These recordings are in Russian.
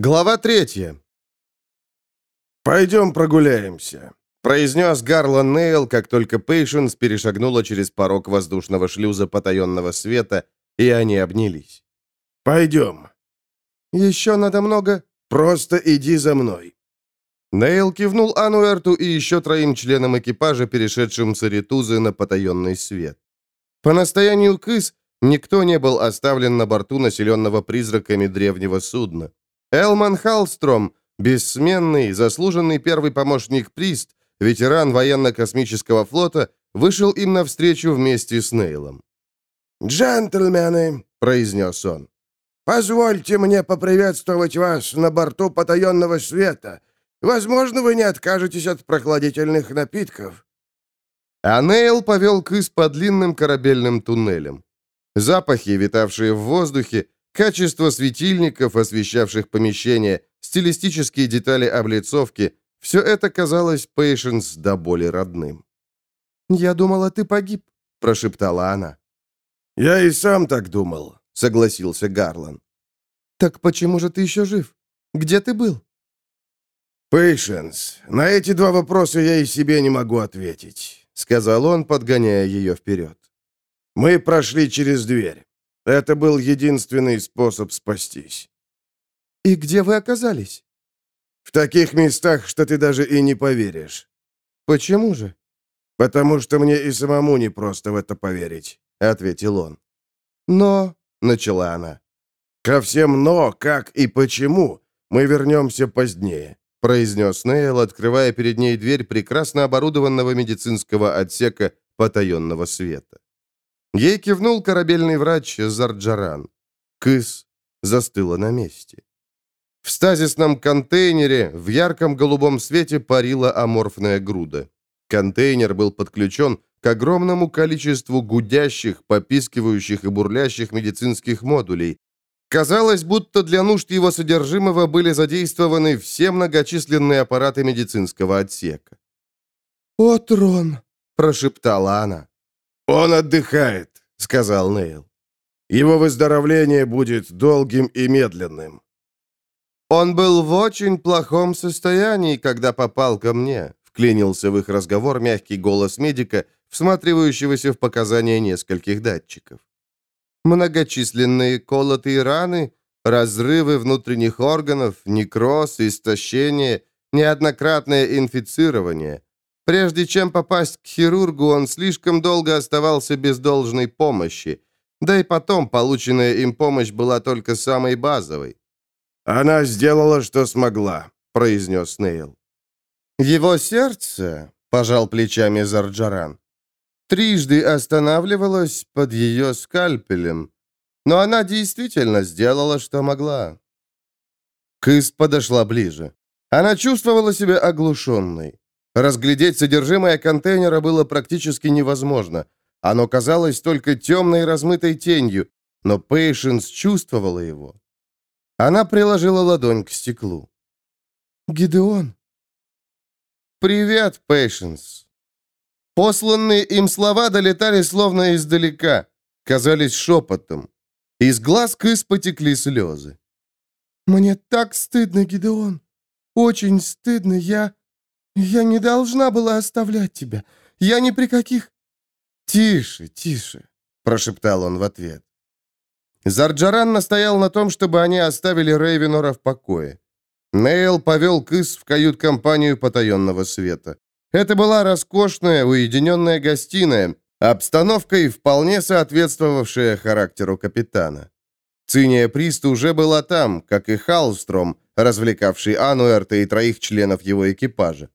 Глава третья. «Пойдем прогуляемся», — произнес Гарлан Нейл, как только Пейшенс перешагнула через порог воздушного шлюза потаенного света, и они обнялись. «Пойдем». «Еще надо много?» «Просто иди за мной». Нейл кивнул Ануэрту и еще троим членам экипажа, перешедшим с Аритузы на потаенный свет. По настоянию Кыс никто не был оставлен на борту населенного призраками древнего судна. Элман Халстром, бессменный, заслуженный первый помощник Прист, ветеран военно-космического флота, вышел им навстречу вместе с Нейлом. «Джентльмены», — произнес он, — «позвольте мне поприветствовать вас на борту потаенного света. Возможно, вы не откажетесь от прохладительных напитков». А Нейл повел Кыс по длинным корабельным туннелям. Запахи, витавшие в воздухе, Качество светильников, освещавших помещение, стилистические детали облицовки — все это казалось Пейшенс до боли родным. «Я думала, ты погиб», — прошептала она. «Я и сам так думал», — согласился Гарлан. «Так почему же ты еще жив? Где ты был?» «Пейшенс, на эти два вопроса я и себе не могу ответить», — сказал он, подгоняя ее вперед. «Мы прошли через дверь. Это был единственный способ спастись. «И где вы оказались?» «В таких местах, что ты даже и не поверишь». «Почему же?» «Потому что мне и самому не просто в это поверить», — ответил он. «Но...» — начала она. «Ко всем «но», как и почему мы вернемся позднее», — произнес Нейл, открывая перед ней дверь прекрасно оборудованного медицинского отсека потаенного света. Ей кивнул корабельный врач Зарджаран. Кыс застыла на месте. В стазисном контейнере в ярком голубом свете парила аморфная груда. Контейнер был подключен к огромному количеству гудящих, попискивающих и бурлящих медицинских модулей. Казалось, будто для нужд его содержимого были задействованы все многочисленные аппараты медицинского отсека. «О, трон!» – прошептала она. «Он отдыхает», — сказал Нейл. «Его выздоровление будет долгим и медленным». «Он был в очень плохом состоянии, когда попал ко мне», — вклинился в их разговор мягкий голос медика, всматривающегося в показания нескольких датчиков. «Многочисленные колотые раны, разрывы внутренних органов, некроз, истощение, неоднократное инфицирование. Прежде чем попасть к хирургу, он слишком долго оставался без должной помощи. Да и потом полученная им помощь была только самой базовой. «Она сделала, что смогла», — произнес Нейл. «Его сердце», — пожал плечами Зарджаран, трижды останавливалось под ее скальпелем. Но она действительно сделала, что могла. Кыс подошла ближе. Она чувствовала себя оглушенной. Разглядеть содержимое контейнера было практически невозможно. Оно казалось только темной размытой тенью, но Пейшенс чувствовала его. Она приложила ладонь к стеклу. «Гидеон!» «Привет, Пейшенс!» Посланные им слова долетали словно издалека, казались шепотом. Из глаз Кыс потекли слезы. «Мне так стыдно, Гидеон. Очень стыдно. Я...» «Я не должна была оставлять тебя. Я ни при каких...» «Тише, тише», — прошептал он в ответ. Зарджаран настоял на том, чтобы они оставили Рейвенора в покое. Нейл повел Кыс в кают-компанию потаенного света. Это была роскошная, уединенная гостиная, обстановкой вполне соответствовавшая характеру капитана. Циния Прист уже была там, как и Халстром, развлекавший Ануэрта и троих членов его экипажа.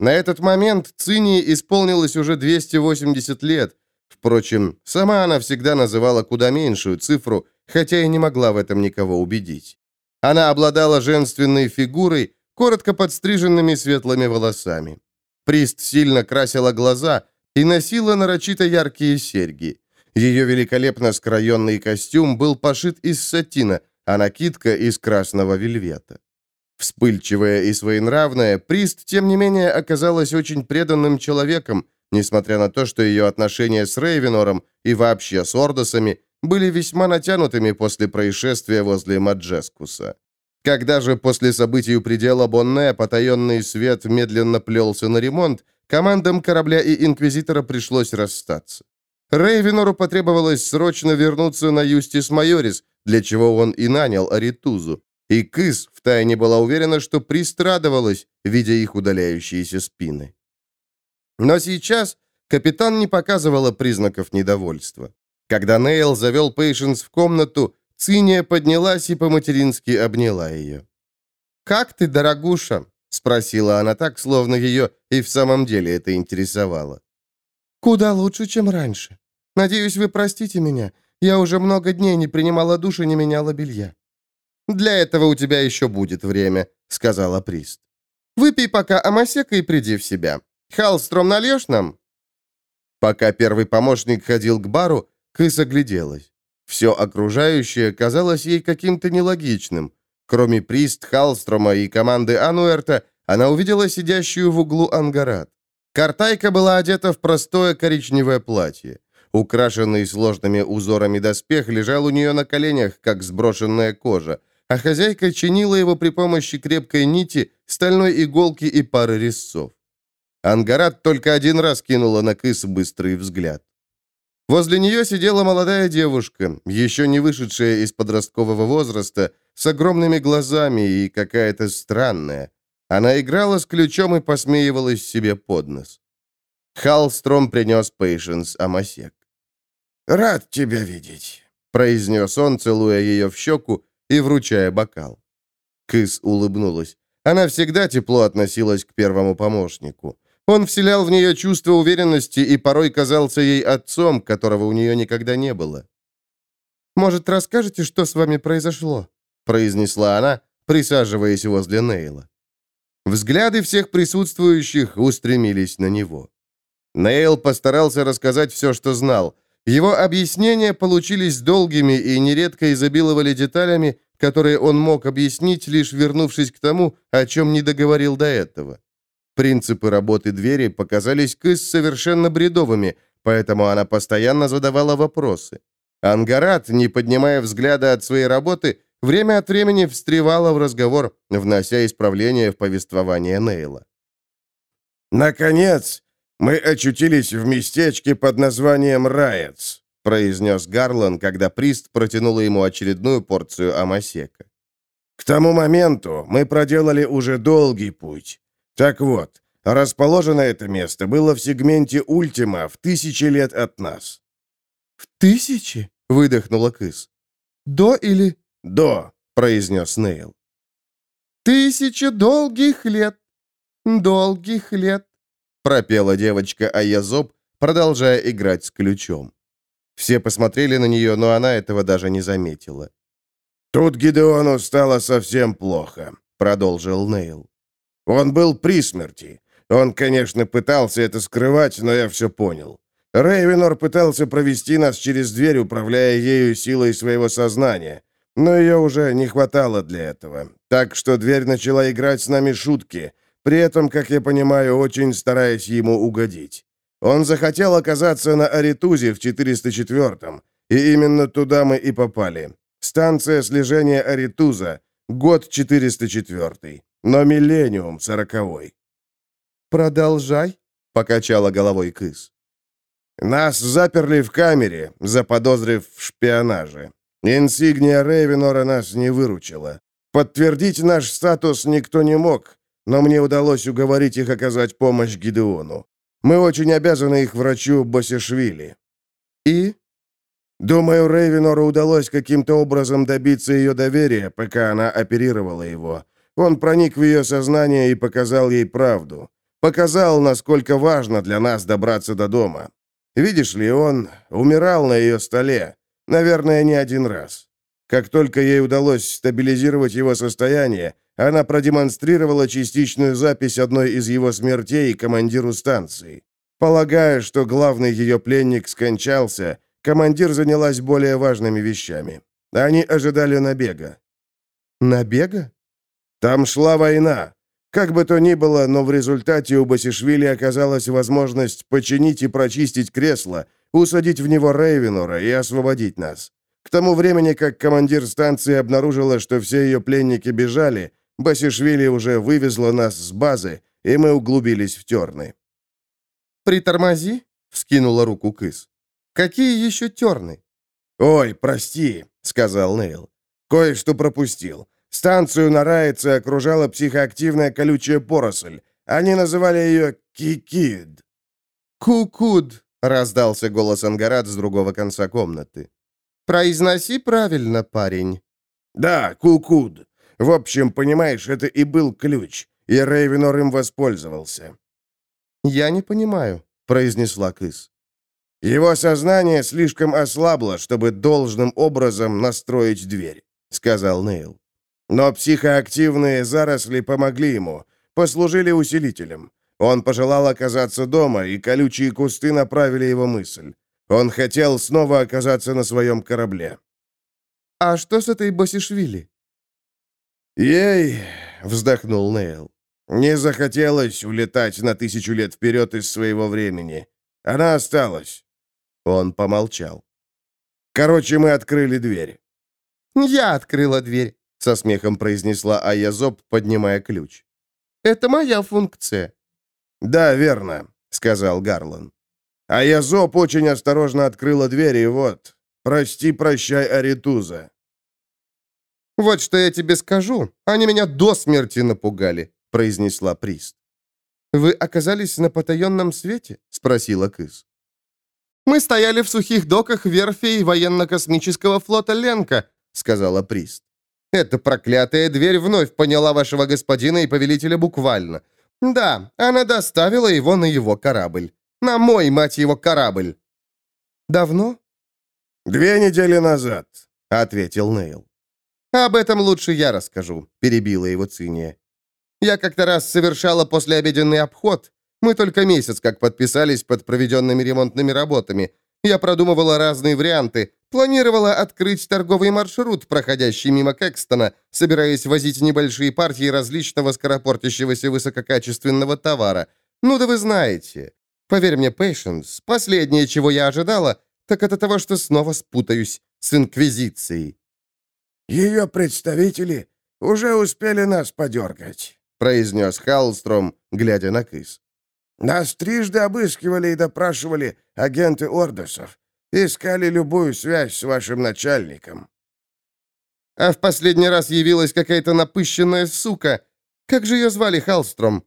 На этот момент Цинии исполнилось уже 280 лет. Впрочем, сама она всегда называла куда меньшую цифру, хотя и не могла в этом никого убедить. Она обладала женственной фигурой, коротко подстриженными светлыми волосами. Прист сильно красила глаза и носила нарочито яркие серьги. Ее великолепно скроенный костюм был пошит из сатина, а накидка из красного вельвета. Вспыльчивая и своенравная, Прист, тем не менее, оказалась очень преданным человеком, несмотря на то, что ее отношения с Рейвенором и вообще с Ордосами были весьма натянутыми после происшествия возле Маджескуса. Когда же после событий у предела Бонне потаенный свет медленно плелся на ремонт, командам корабля и Инквизитора пришлось расстаться. Рейвенору потребовалось срочно вернуться на Юстис Майорис, для чего он и нанял Аритузу. И Кыс втайне была уверена, что пристрадовалась, видя их удаляющиеся спины. Но сейчас капитан не показывала признаков недовольства. Когда Нейл завел Пейшенс в комнату, Циния поднялась и по-матерински обняла ее. «Как ты, дорогуша?» — спросила она так, словно ее и в самом деле это интересовало. «Куда лучше, чем раньше. Надеюсь, вы простите меня. Я уже много дней не принимала душ и не меняла белья». «Для этого у тебя еще будет время», — сказала Прист. «Выпей пока амасека и приди в себя. Халстром нальешь нам?» Пока первый помощник ходил к бару, Кыс огляделась. Все окружающее казалось ей каким-то нелогичным. Кроме Прист, Халстрома и команды Ануэрта, она увидела сидящую в углу Ангарат. Картайка была одета в простое коричневое платье. Украшенный сложными узорами доспех лежал у нее на коленях, как сброшенная кожа, а хозяйка чинила его при помощи крепкой нити, стальной иголки и пары резцов. Ангарат только один раз кинула на Кыс быстрый взгляд. Возле нее сидела молодая девушка, еще не вышедшая из подросткового возраста, с огромными глазами и какая-то странная. Она играла с ключом и посмеивалась себе под нос. Халстром принес Пейшенс Амасек. «Рад тебя видеть», — произнес он, целуя ее в щеку и вручая бокал. Кыс улыбнулась. Она всегда тепло относилась к первому помощнику. Он вселял в нее чувство уверенности и порой казался ей отцом, которого у нее никогда не было. «Может, расскажете, что с вами произошло?» произнесла она, присаживаясь возле Нейла. Взгляды всех присутствующих устремились на него. Нейл постарался рассказать все, что знал. Его объяснения получились долгими и нередко изобиловали деталями, которые он мог объяснить, лишь вернувшись к тому, о чем не договорил до этого. Принципы работы двери показались Кыс совершенно бредовыми, поэтому она постоянно задавала вопросы. Ангарат, не поднимая взгляда от своей работы, время от времени встревала в разговор, внося исправления в повествование Нейла. «Наконец, мы очутились в местечке под названием Раец», произнес Гарлан, когда Прист протянула ему очередную порцию амасека. «К тому моменту мы проделали уже долгий путь. Так вот, расположено это место было в сегменте Ультима в тысячи лет от нас. «В тысячи?» — выдохнула Кыс. «До или...» «До», — произнес Нейл. «Тысяча долгих лет, долгих лет», — пропела девочка Аязоб, продолжая играть с ключом. Все посмотрели на нее, но она этого даже не заметила. «Тут Гидеону стало совсем плохо», — продолжил Нейл. Он был при смерти. Он, конечно, пытался это скрывать, но я все понял. Рейвенор пытался провести нас через дверь, управляя ею силой своего сознания. Но ее уже не хватало для этого. Так что дверь начала играть с нами шутки, при этом, как я понимаю, очень стараясь ему угодить. Он захотел оказаться на Аритузе в 404-м, и именно туда мы и попали. Станция слежения Аритуза, год 404 но миллениум сороковой». «Продолжай», — покачала головой Кыс. «Нас заперли в камере, заподозрив в шпионаже. Инсигния Рейвенора нас не выручила. Подтвердить наш статус никто не мог, но мне удалось уговорить их оказать помощь Гидеону. Мы очень обязаны их врачу Босишвили». «И?» «Думаю, Рейвенору удалось каким-то образом добиться ее доверия, пока она оперировала его. Он проник в ее сознание и показал ей правду. Показал, насколько важно для нас добраться до дома. Видишь ли, он умирал на ее столе. Наверное, не один раз. Как только ей удалось стабилизировать его состояние, она продемонстрировала частичную запись одной из его смертей командиру станции. Полагая, что главный ее пленник скончался, командир занялась более важными вещами. Они ожидали набега. «Набега?» Там шла война. Как бы то ни было, но в результате у Басишвили оказалась возможность починить и прочистить кресло, усадить в него Рейвенора и освободить нас. К тому времени, как командир станции обнаружила, что все ее пленники бежали, Басишвили уже вывезла нас с базы, и мы углубились в терны. «Притормози», — вскинула руку Кыс. «Какие еще терны?» «Ой, прости», — сказал Нейл. «Кое-что пропустил. Станцию на Райце окружала психоактивная колючая поросль. Они называли ее Кикид». «Кукуд», — раздался голос Ангарат с другого конца комнаты. «Произноси правильно, парень». «Да, Кукуд. В общем, понимаешь, это и был ключ, и Рейвенор им воспользовался». «Я не понимаю», — произнесла Кыс. «Его сознание слишком ослабло, чтобы должным образом настроить дверь», — сказал Нейл. «Но психоактивные заросли помогли ему, послужили усилителем. Он пожелал оказаться дома, и колючие кусты направили его мысль. Он хотел снова оказаться на своем корабле». «А что с этой Басишвили?» «Ей!» — вздохнул Нейл. «Не захотелось улетать на тысячу лет вперед из своего времени. Она осталась». Он помолчал. «Короче, мы открыли дверь». «Я открыла дверь», — со смехом произнесла Аязоб, поднимая ключ. «Это моя функция». «Да, верно», — сказал Гарлан. Аязоб очень осторожно открыла дверь, и вот... Прости, прощай, Аритуза. «Вот что я тебе скажу. Они меня до смерти напугали», — произнесла Прист. «Вы оказались на потаенном свете?» — спросила Кыс. «Мы стояли в сухих доках верфи военно-космического флота Ленка», — сказала Прист. «Эта проклятая дверь вновь поняла вашего господина и повелителя буквально. Да, она доставила его на его корабль. На мой, мать его, корабль». «Давно?» «Две недели назад», — ответил Нейл. «Об этом лучше я расскажу», — перебила его Циния. «Я как-то раз совершала послеобеденный обход. Мы только месяц как подписались под проведенными ремонтными работами. Я продумывала разные варианты, планировала открыть торговый маршрут, проходящий мимо Кэкстона, собираясь возить небольшие партии различного скоропортящегося высококачественного товара. Ну да вы знаете. Поверь мне, Пейшенс, последнее, чего я ожидала, так это того, что снова спутаюсь с Инквизицией. «Ее представители уже успели нас подергать», — произнес Халстром, глядя на Кыс. «Нас трижды обыскивали и допрашивали агенты Ордосов. Искали любую связь с вашим начальником». «А в последний раз явилась какая-то напыщенная сука. Как же ее звали, Халстром?»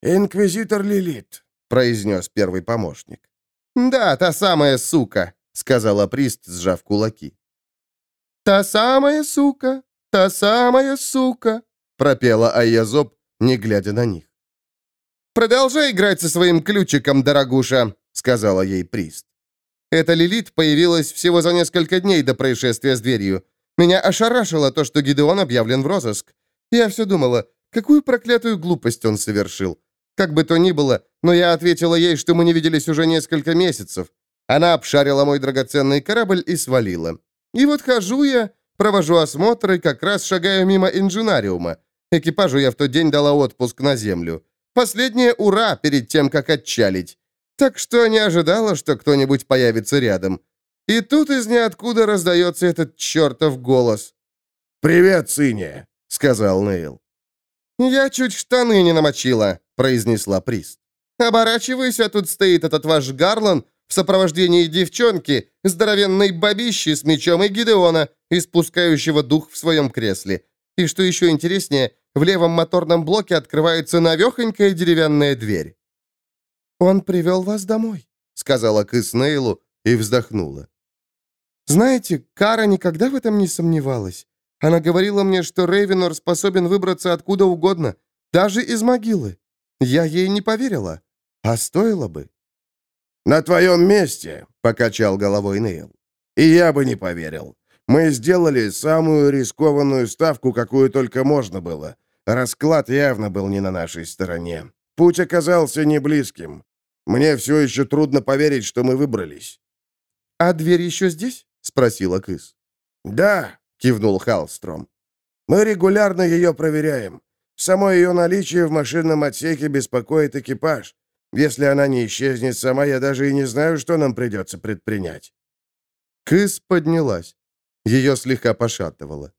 «Инквизитор Лилит», — произнес первый помощник. «Да, та самая сука», — сказала Прист, сжав кулаки. «Та самая сука, та самая сука», — пропела Айязоб, не глядя на них. «Продолжай играть со своим ключиком, дорогуша», — сказала ей Прист. Эта Лилит появилась всего за несколько дней до происшествия с дверью. Меня ошарашило то, что Гидеон объявлен в розыск. Я все думала, какую проклятую глупость он совершил. Как бы то ни было, но я ответила ей, что мы не виделись уже несколько месяцев. Она обшарила мой драгоценный корабль и свалила. И вот хожу я, провожу осмотры, как раз шагаю мимо инженариума. Экипажу я в тот день дала отпуск на землю. Последнее «ура» перед тем, как отчалить. Так что не ожидала, что кто-нибудь появится рядом. И тут из ниоткуда раздается этот чертов голос. «Привет, Циния», — сказал Нейл. «Я чуть штаны не намочила», — произнесла Прист. «Оборачиваюсь, а тут стоит этот ваш Гарлан в сопровождении девчонки, здоровенной бабищи с мечом и Гидеона, испускающего дух в своем кресле. И что еще интереснее, в левом моторном блоке открывается навехонькая деревянная дверь. «Он привел вас домой», — сказала Кыс и вздохнула. «Знаете, Кара никогда в этом не сомневалась. Она говорила мне, что Рейвенор способен выбраться откуда угодно, даже из могилы. Я ей не поверила. А стоило бы». «На твоем месте», — покачал головой Нейл. «И я бы не поверил. Мы сделали самую рискованную ставку, какую только можно было. Расклад явно был не на нашей стороне. Путь оказался не близким. Мне все еще трудно поверить, что мы выбрались». «А дверь еще здесь?» — спросила Кыс. «Да», — кивнул Халстром. «Мы регулярно ее проверяем. Само ее наличие в машинном отсеке беспокоит экипаж. Если она не исчезнет сама, я даже и не знаю, что нам придется предпринять». Кыс поднялась. Ее слегка пошатывало.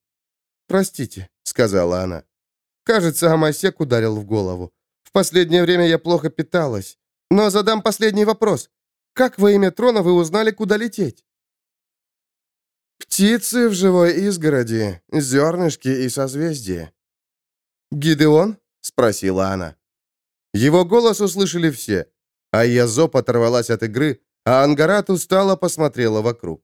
«Простите», — сказала она. «Кажется, Амасек ударил в голову. В последнее время я плохо питалась. Но задам последний вопрос. Как во имя трона вы узнали, куда лететь?» «Птицы в живой изгороди, зернышки и созвездия». «Гидеон?» — спросила она. Его голос услышали все, а Язоп оторвалась от игры, а Ангарат устало посмотрела вокруг.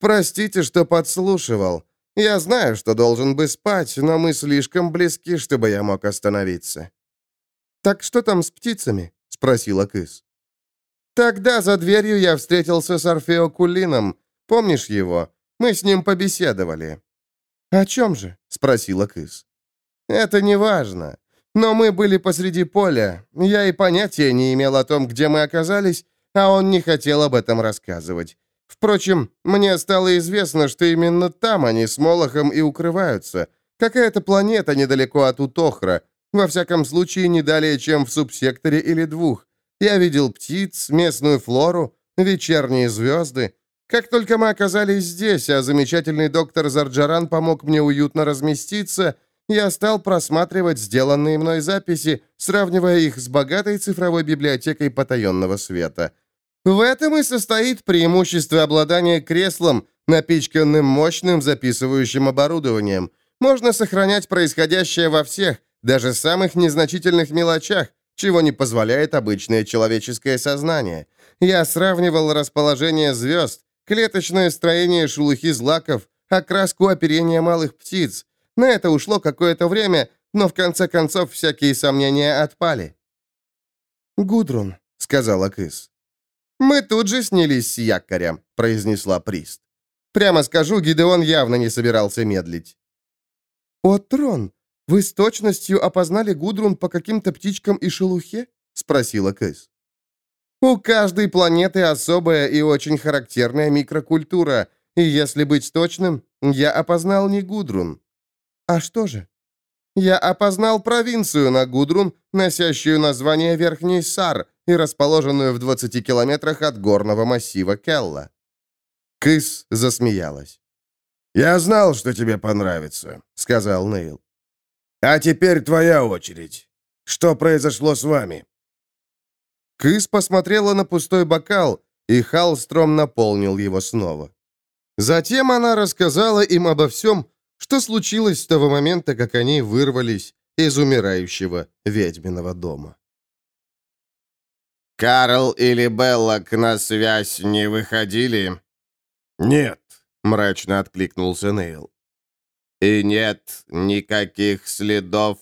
«Простите, что подслушивал. Я знаю, что должен бы спать, но мы слишком близки, чтобы я мог остановиться». «Так что там с птицами?» — спросила Кыс. «Тогда за дверью я встретился с Орфео Кулином. Помнишь его? Мы с ним побеседовали». «О чем же?» — спросила Кыс. «Это не важно. Но мы были посреди поля. Я и понятия не имел о том, где мы оказались, а он не хотел об этом рассказывать. Впрочем, мне стало известно, что именно там они с Молохом и укрываются. Какая-то планета недалеко от Утохра. Во всяком случае, не далее, чем в субсекторе или двух. Я видел птиц, местную флору, вечерние звезды. Как только мы оказались здесь, а замечательный доктор Зарджаран помог мне уютно разместиться, я стал просматривать сделанные мной записи, сравнивая их с богатой цифровой библиотекой потаенного света. В этом и состоит преимущество обладания креслом, напичканным мощным записывающим оборудованием. Можно сохранять происходящее во всех, даже самых незначительных мелочах, чего не позволяет обычное человеческое сознание. Я сравнивал расположение звезд, клеточное строение шелухи злаков, окраску оперения малых птиц. На это ушло какое-то время, но в конце концов всякие сомнения отпали. «Гудрун», — сказала Кыс. «Мы тут же снялись с якоря», — произнесла Прист. «Прямо скажу, Гидеон явно не собирался медлить». «О, Трон, вы с точностью опознали Гудрун по каким-то птичкам и шелухе?» — спросила Кэс. «У каждой планеты особая и очень характерная микрокультура, и если быть точным, я опознал не Гудрун». «А что же?» «Я опознал провинцию на Гудрун, носящую название Верхний Сар, и расположенную в 20 километрах от горного массива Келла. Кыс засмеялась. «Я знал, что тебе понравится», — сказал Нейл. «А теперь твоя очередь. Что произошло с вами?» Кыс посмотрела на пустой бокал, и Халстром наполнил его снова. Затем она рассказала им обо всем, что случилось с того момента, как они вырвались из умирающего ведьминого дома. «Карл или Беллок на связь не выходили?» «Нет», — мрачно откликнулся Нейл. «И нет никаких следов?»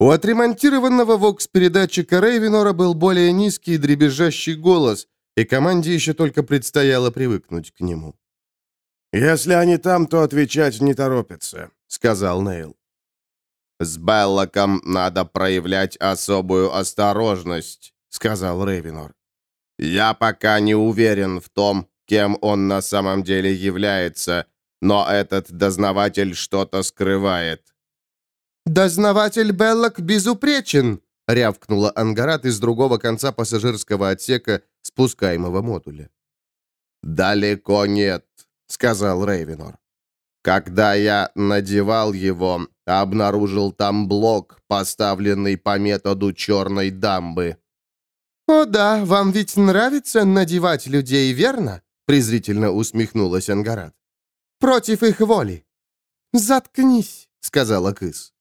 У отремонтированного вокс-передатчика Рейвенора был более низкий дребезжащий голос, и команде еще только предстояло привыкнуть к нему. «Если они там, то отвечать не торопятся», — сказал Нейл. «С Беллоком надо проявлять особую осторожность сказал Рейвенор. «Я пока не уверен в том, кем он на самом деле является, но этот дознаватель что-то скрывает». «Дознаватель Беллок безупречен!» — рявкнула Ангарат из другого конца пассажирского отсека спускаемого модуля. «Далеко нет», — сказал Рейвенор. «Когда я надевал его, обнаружил там блок, поставленный по методу черной дамбы. «О да, вам ведь нравится надевать людей, верно?» презрительно усмехнулась Ангарат. «Против их воли». «Заткнись», — сказала Кыс.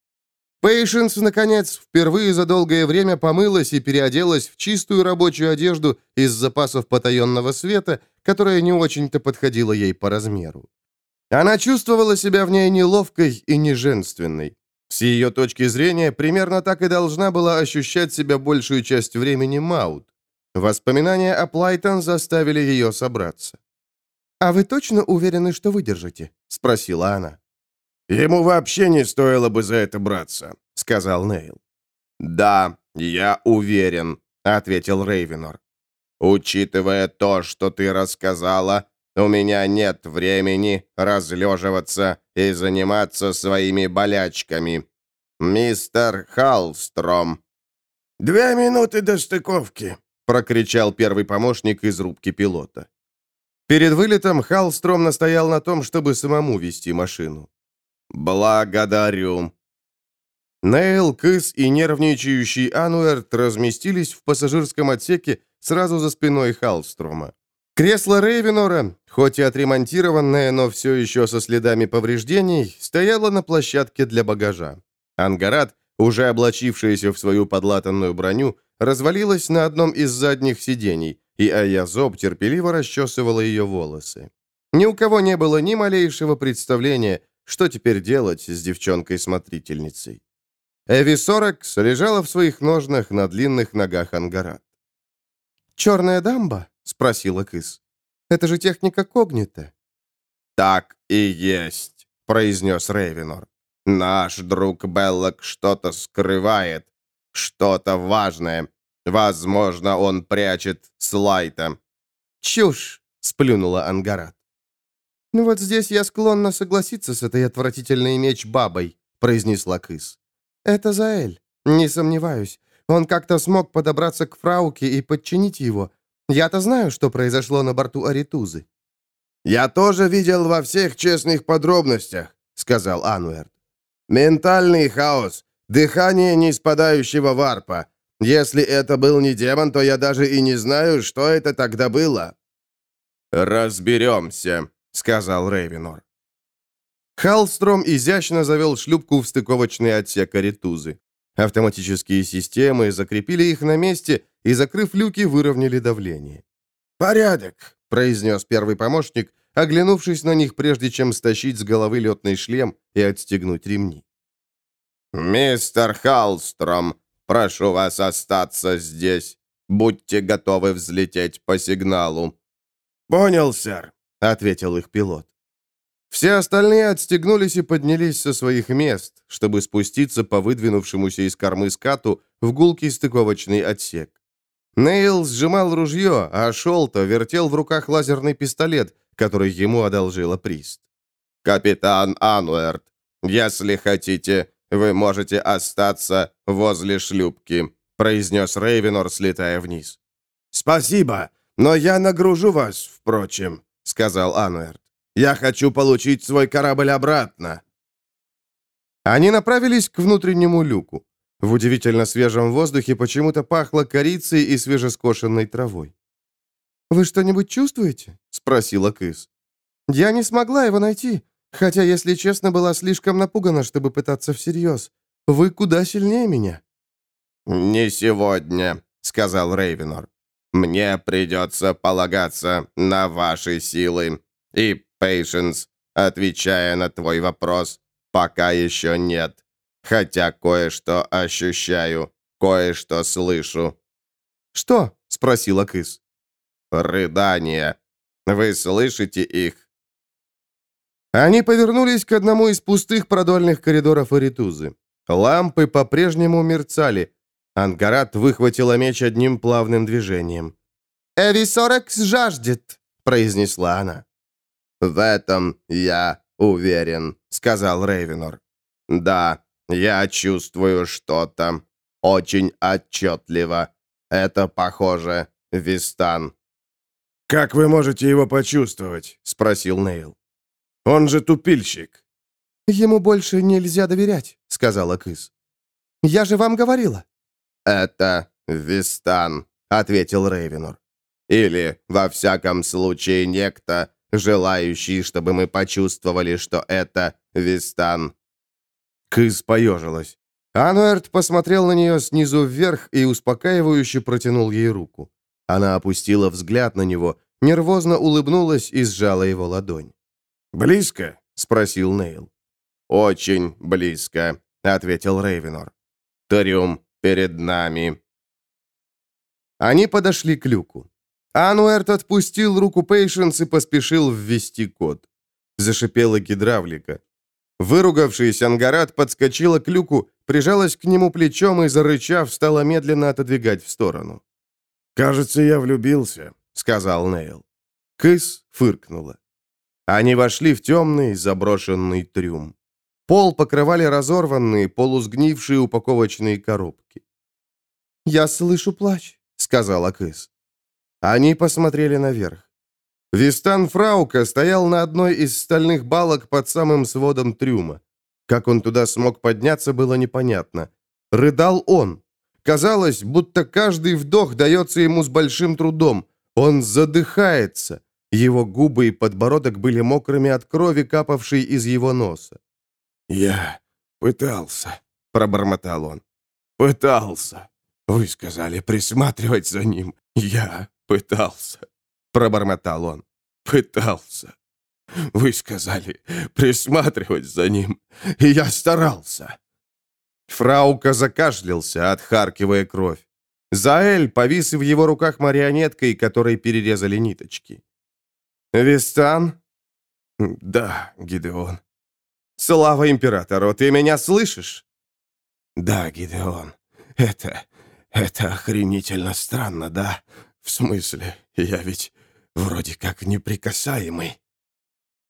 Пейшенс, наконец, впервые за долгое время помылась и переоделась в чистую рабочую одежду из запасов потаенного света, которая не очень-то подходила ей по размеру. Она чувствовала себя в ней неловкой и неженственной. С ее точки зрения, примерно так и должна была ощущать себя большую часть времени Маут. Воспоминания о Плайтон заставили ее собраться. «А вы точно уверены, что выдержите?» — спросила она. «Ему вообще не стоило бы за это браться», — сказал Нейл. «Да, я уверен», — ответил Рейвенор. «Учитывая то, что ты рассказала, у меня нет времени разлеживаться и заниматься своими болячками. Мистер Халстром». «Две минуты до стыковки», — прокричал первый помощник из рубки пилота. Перед вылетом Халстром настоял на том, чтобы самому вести машину. «Благодарю». Нейл, Кыс и нервничающий Ануэрт разместились в пассажирском отсеке сразу за спиной Халстрома. Кресло Рейвенора, хоть и отремонтированное, но все еще со следами повреждений, стояло на площадке для багажа. Ангарат, уже облачившаяся в свою подлатанную броню, развалилась на одном из задних сидений, и Аязоб терпеливо расчесывала ее волосы. Ни у кого не было ни малейшего представления, что теперь делать с девчонкой-смотрительницей. Эви Соракс лежала в своих ножнах на длинных ногах Ангарат. «Черная дамба?» — спросила Кыс. «Это же техника когнита». «Так и есть», — произнес Рейвенор. «Наш друг Беллок что-то скрывает, что-то важное. Возможно, он прячет Слайта». «Чушь!» — сплюнула Ангарат. «Ну вот здесь я склонна согласиться с этой отвратительной меч-бабой», — произнесла Кыс. «Это Заэль, не сомневаюсь. Он как-то смог подобраться к Фрауке и подчинить его, я-то знаю, что произошло на борту Аритузы». «Я тоже видел во всех честных подробностях», — сказал Ануэрт. «Ментальный хаос, дыхание неспадающего варпа. Если это был не демон, то я даже и не знаю, что это тогда было». «Разберемся», — сказал Рейвенор. Халстром изящно завел шлюпку в стыковочный отсек Аритузы. Автоматические системы закрепили их на месте и, закрыв люки, выровняли давление. «Порядок», — произнес первый помощник, оглянувшись на них, прежде чем стащить с головы летный шлем и отстегнуть ремни. «Мистер Халстром, прошу вас остаться здесь. Будьте готовы взлететь по сигналу». «Понял, сэр», — ответил их пилот. Все остальные отстегнулись и поднялись со своих мест, чтобы спуститься по выдвинувшемуся из кормы скату в гулкий стыковочный отсек. Нейл сжимал ружье, а Шолто вертел в руках лазерный пистолет, который ему одолжила Прист. «Капитан Ануэрт, если хотите, вы можете остаться возле шлюпки», произнес Рейвенор, слетая вниз. «Спасибо, но я нагружу вас, впрочем», сказал Ануэрт. Я хочу получить свой корабль обратно!» Они направились к внутреннему люку. В удивительно свежем воздухе почему-то пахло корицей и свежескошенной травой. «Вы что-нибудь чувствуете?» — спросила Кыс. «Я не смогла его найти, хотя, если честно, была слишком напугана, чтобы пытаться всерьез. Вы куда сильнее меня». «Не сегодня», — сказал Рейвенор. «Мне придется полагаться на ваши силы. И Пейшенс, отвечая на твой вопрос, пока еще нет. Хотя кое-что ощущаю, кое-что слышу». «Что?» — спросила Кыс. «Рыдания. Вы слышите их?» Они повернулись к одному из пустых продольных коридоров Аритузы. Лампы по-прежнему мерцали. Ангарат выхватила меч одним плавным движением. «Эвисорекс жаждет», — произнесла она. «В этом я уверен», — сказал Рейвенор. «Да, я чувствую что-то. Очень отчетливо. Это, похоже, Вистан». «Как вы можете его почувствовать?» — спросил Нейл. «Он же тупильщик». «Ему больше нельзя доверять», — сказала Кыс. «Я же вам говорила». «Это Вистан», — ответил Рейвенор. «Или, во всяком случае, некто, желающий, чтобы мы почувствовали, что это Вистан». Кыз поежилась. Ануэрт посмотрел на нее снизу вверх и успокаивающе протянул ей руку. Она опустила взгляд на него, нервозно улыбнулась и сжала его ладонь. «Близко?» — спросил Нейл. «Очень близко», — ответил Рейвенор. «Трюм перед нами». Они подошли к люку. Ануэрт отпустил руку Пейшенс и поспешил ввести код. Зашипела гидравлика. Выругавшись, Ангарат подскочила к люку, прижалась к нему плечом и, зарычав, стала медленно отодвигать в сторону. «Кажется, я влюбился», — сказал Нейл. Кыс фыркнула. Они вошли в темный, заброшенный трюм. Пол покрывали разорванные, полусгнившие упаковочные коробки. «Я слышу плач», — сказала Кыс. Они посмотрели наверх. Вистан Фраука стоял на одной из стальных балок под самым сводом трюма. Как он туда смог подняться, было непонятно. Рыдал он. Казалось, будто каждый вдох дается ему с большим трудом. Он задыхается. Его губы и подбородок были мокрыми от крови, капавшей из его носа. «Я пытался», — пробормотал он. «Пытался. Вы сказали присматривать за ним. Я пытался», — пробормотал он. «Пытался. Вы сказали присматривать за ним, и я старался». Фраука закашлялся, отхаркивая кровь. Заэль повис в его руках марионеткой, которой перерезали ниточки. «Вистан?» «Да, Гидеон». «Слава императору, ты меня слышишь?» «Да, Гидеон. Это... это охренительно странно, да? В смысле, я ведь вроде как неприкасаемый».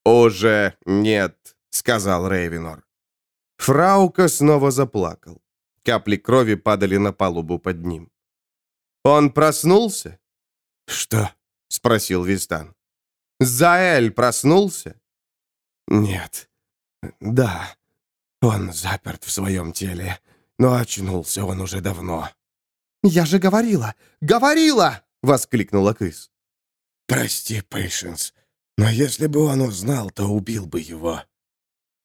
«Уже нет», — сказал Рейвенор. Фраука снова заплакал. Капли крови падали на палубу под ним. «Он проснулся?» «Что?» — спросил Вистан. «Заэль проснулся?» «Нет. Да. Он заперт в своем теле, но очнулся он уже давно». «Я же говорила! Говорила!» — воскликнула крыс. «Прости, Пейшенс, но если бы он узнал, то убил бы его».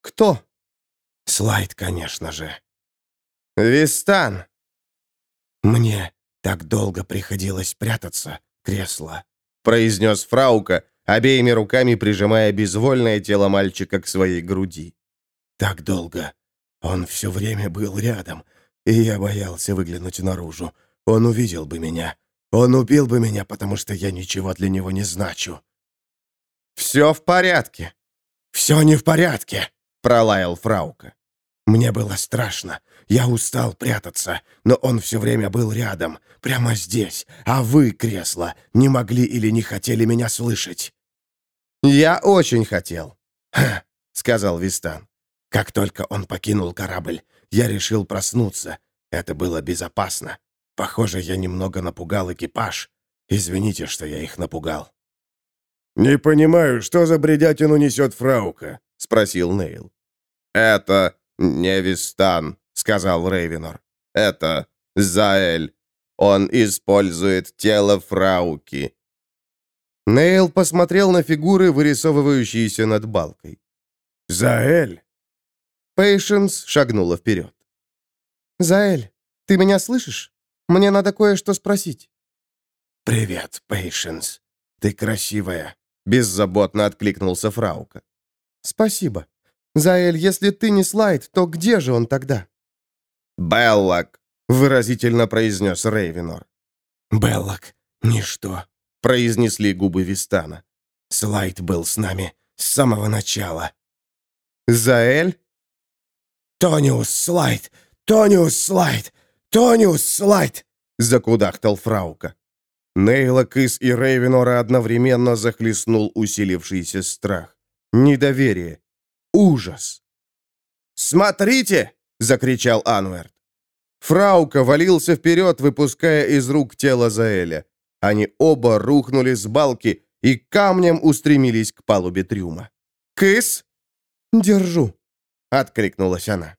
«Кто?» «Слайд, конечно же». «Вистан!» «Мне так долго приходилось прятаться, кресло», — произнес Фраука, обеими руками прижимая безвольное тело мальчика к своей груди. «Так долго. Он все время был рядом, и я боялся выглянуть наружу. Он увидел бы меня. Он убил бы меня, потому что я ничего для него не значу». «Все в порядке». «Все не в порядке», — пролаял Фраука. «Мне было страшно. Я устал прятаться, но он все время был рядом, прямо здесь, а вы, кресло, не могли или не хотели меня слышать». «Я очень хотел», сказал Вистан. «Как только он покинул корабль, я решил проснуться. Это было безопасно. Похоже, я немного напугал экипаж. Извините, что я их напугал». «Не понимаю, что за бредятину несет Фраука?» — спросил Нейл. «Это не Вистан», сказал Рейвенор. «Это Заэль. Он использует тело Фрауки». Нейл посмотрел на фигуры, вырисовывающиеся над балкой. «Заэль?» Пейшенс шагнула вперед. «Заэль, ты меня слышишь? Мне надо кое-что спросить». «Привет, Пейшенс. Ты красивая», — беззаботно откликнулся Фраука. «Спасибо. Заэль, если ты не Слайд, то где же он тогда?» «Беллок», — выразительно произнес Рейвенор. «Беллок, ничто», — произнесли губы Вистана. «Слайд был с нами с самого начала». «Заэль?» «Тониус Слайд! Тониус Слайд! Тониус Слайд!» — закудахтал Фраука. Нейла, Кыс и Рейвенора одновременно захлестнул усилившийся страх. Недоверие. Ужас. «Смотрите!» — закричал Анверт. Фраука валился вперед, выпуская из рук тело Заэля. Они оба рухнули с балки и камнем устремились к палубе трюма. «Кыс?» «Держу», — откликнулась она.